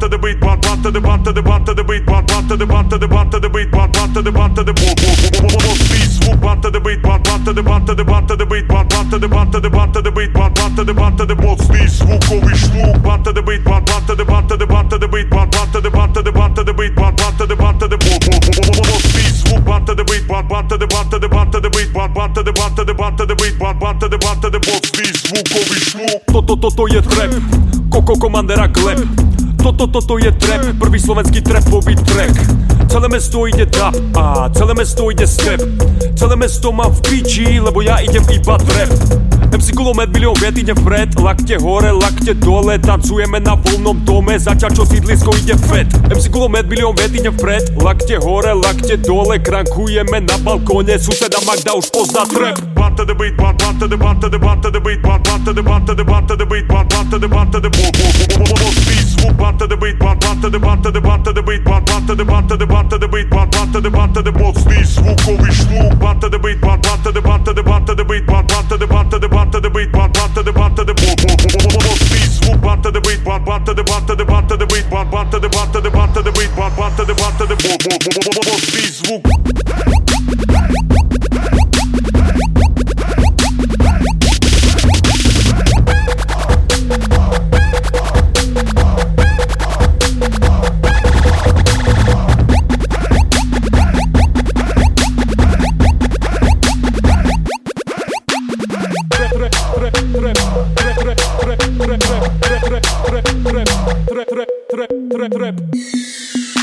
To the beat, bunt, bunt to the bunt to the beat, bunt, bunt to the bunt to the beat, bunt, to the bunt to the bunt to the beat, bunt, bunt to the bunt to the bunt to the beat, bunt, bunt to the bunt to the swoop, ovi šluk, bunt to the beat, bunt, bunt to the bunt to the bunt to the beat, bunt, bunt to the bunt to the bunt to the beat, bunt, bunt to the bunt to the speed swoop, bunt to the beat, bunt, bunt to the bunt to the bunt to the beat, bunt, bunt to the bunt to the bunt to the beat, bunt, bunt to the bunt to the swoop, ovi šluk. Toto, toto je trap, Koko komandera klep Toto, toto je trap, prvý slovenský trapový track Celé mesto ide trap a celé mesto ide step Celé mesto mám v piči, lebo ja idem iba trap MC kulomet, milión viet, idem vpred Lakte hore, lakte dole, tancujeme na voľnom dome Začať čo sídlisko ide fet MC kulomet, milión viet, idem vpred Lakte hore, lakte dole, krankujeme na balkóne Suseda Magda už pozná trap Bunt to the beat, the bunt to the bunt to the beat, to the bunt to the bunt to the beat, bunt, bunt to the bunt to the speed băit bani, bată de bată de bată de băit bani, bată de bată de bată de băit bani, bată de bată de box, dis, vucovi, șmuc, bată de băit bani, bată de bată de bată de băit bani, bată de bată de bată de băit bani, bată de bată de box, dis, vuc, bată de băit bani, bată de bată de bată de băit bani, bată de bată de bată de băit bani, bată de bată de box, dis, vuc. Trap, trap, trap, trap, trap.